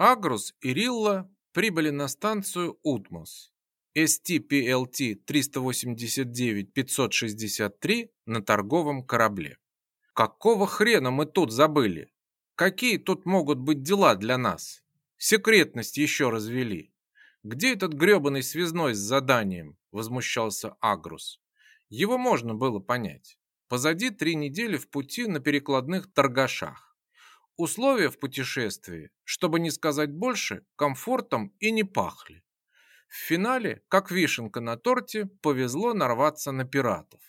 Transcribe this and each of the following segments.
Агрус и Рилла прибыли на станцию Утмос. STPLT 389-563 на торговом корабле. Какого хрена мы тут забыли? Какие тут могут быть дела для нас? Секретность еще развели. Где этот гребаный связной с заданием? Возмущался Агрус. Его можно было понять. Позади три недели в пути на перекладных торгашах. Условия в путешествии, чтобы не сказать больше, комфортом и не пахли. В финале, как вишенка на торте, повезло нарваться на пиратов.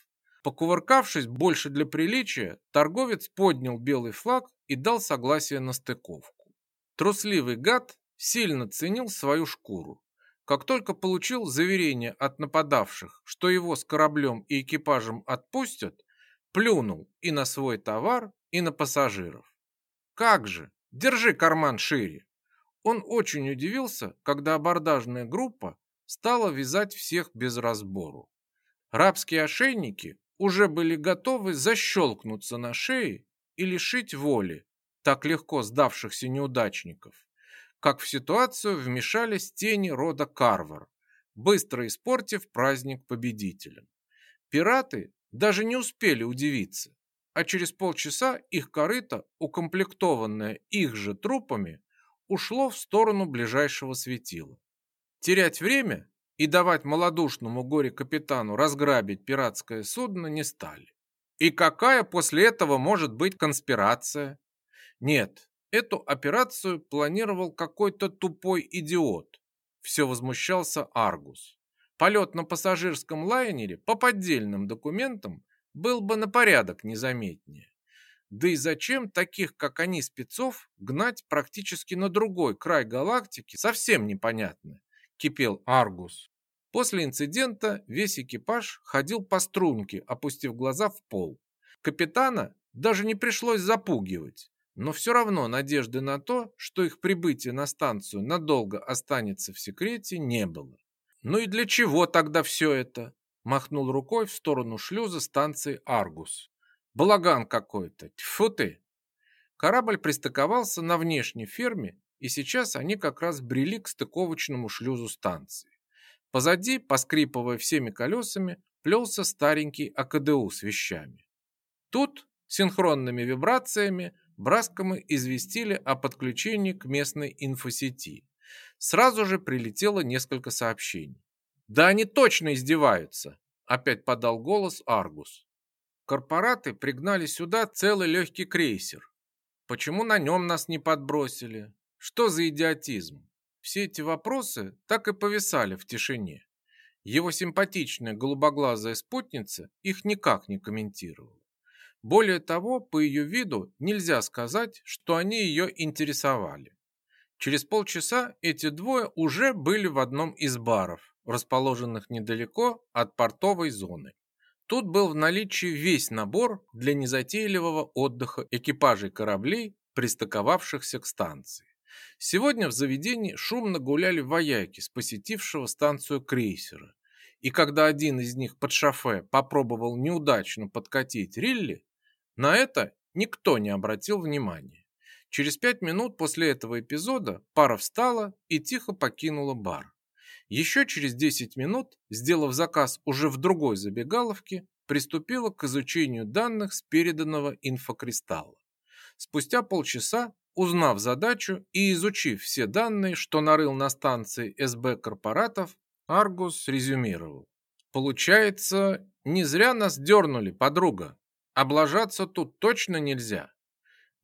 Покувыркавшись больше для приличия, торговец поднял белый флаг и дал согласие на стыковку. Трусливый гад сильно ценил свою шкуру. Как только получил заверение от нападавших, что его с кораблем и экипажем отпустят, плюнул и на свой товар, и на пассажиров. Как же, держи карман шире. Он очень удивился, когда абордажная группа стала вязать всех без разбору. Рабские ошейники уже были готовы защелкнуться на шее и лишить воли так легко сдавшихся неудачников, как в ситуацию вмешались тени рода Карвар, быстро испортив праздник победителям. Пираты даже не успели удивиться, а через полчаса их корыто, укомплектованное их же трупами, ушло в сторону ближайшего светила. Терять время и давать малодушному горе-капитану разграбить пиратское судно не стали. И какая после этого может быть конспирация? Нет, эту операцию планировал какой-то тупой идиот. Все возмущался Аргус. Полет на пассажирском лайнере по поддельным документам был бы на порядок незаметнее. Да и зачем таких, как они, спецов, гнать практически на другой край галактики, совсем непонятно, кипел Аргус. После инцидента весь экипаж ходил по струнке, опустив глаза в пол. Капитана даже не пришлось запугивать, но все равно надежды на то, что их прибытие на станцию надолго останется в секрете, не было. «Ну и для чего тогда все это?» Махнул рукой в сторону шлюза станции Аргус. «Балаган какой-то, тьфу ты!» Корабль пристыковался на внешней ферме, и сейчас они как раз брели к стыковочному шлюзу станции. Позади, поскрипывая всеми колесами, плелся старенький АКДУ с вещами. Тут синхронными вибрациями Браскомы известили о подключении к местной инфосети сразу же прилетело несколько сообщений. «Да они точно издеваются!» – опять подал голос Аргус. «Корпораты пригнали сюда целый легкий крейсер. Почему на нем нас не подбросили? Что за идиотизм?» Все эти вопросы так и повисали в тишине. Его симпатичная голубоглазая спутница их никак не комментировала. Более того, по ее виду нельзя сказать, что они ее интересовали. Через полчаса эти двое уже были в одном из баров, расположенных недалеко от портовой зоны. Тут был в наличии весь набор для незатейливого отдыха экипажей кораблей, пристыковавшихся к станции. Сегодня в заведении шумно гуляли вояки с посетившего станцию крейсера. И когда один из них под шофе попробовал неудачно подкатить Рилли, на это никто не обратил внимания. Через пять минут после этого эпизода пара встала и тихо покинула бар. Еще через 10 минут, сделав заказ уже в другой забегаловке, приступила к изучению данных с переданного инфокристалла. Спустя полчаса, узнав задачу и изучив все данные, что нарыл на станции СБ корпоратов, Аргус резюмировал. «Получается, не зря нас дернули, подруга. Облажаться тут точно нельзя.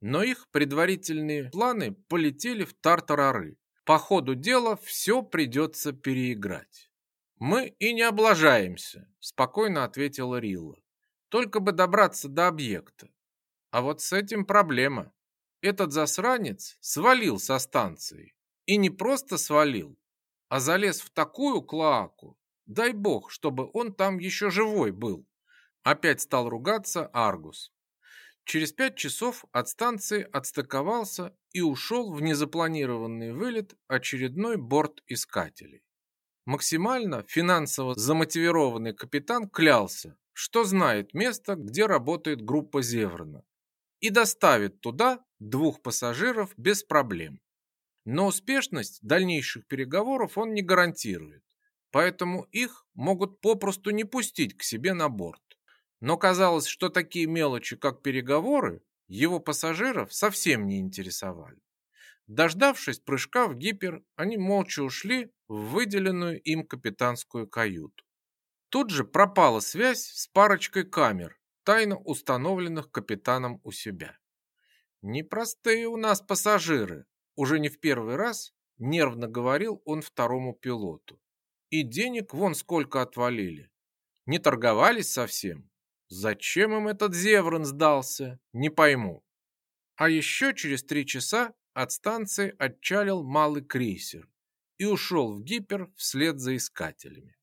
Но их предварительные планы полетели в тартарары. По ходу дела все придется переиграть. «Мы и не облажаемся», – спокойно ответила Рилла. «Только бы добраться до объекта. А вот с этим проблема. Этот засранец свалил со станции. И не просто свалил, а залез в такую клоаку. Дай бог, чтобы он там еще живой был. Опять стал ругаться Аргус. Через пять часов от станции отстыковался и ушел в незапланированный вылет очередной борт искателей. Максимально финансово замотивированный капитан клялся, что знает место, где работает группа Зеврона, и доставит туда двух пассажиров без проблем. Но успешность дальнейших переговоров он не гарантирует, поэтому их могут попросту не пустить к себе на борт. Но казалось, что такие мелочи, как переговоры, его пассажиров совсем не интересовали. Дождавшись прыжка в гипер, они молча ушли в выделенную им капитанскую каюту. Тут же пропала связь с парочкой камер, тайно установленных капитаном у себя. «Непростые у нас пассажиры», уже не в первый раз нервно говорил он второму пилоту. «И денег вон сколько отвалили. Не торговались совсем. Зачем им этот Зеврон сдался, не пойму». А еще через три часа от станции отчалил малый крейсер и ушел в гипер вслед за искателями.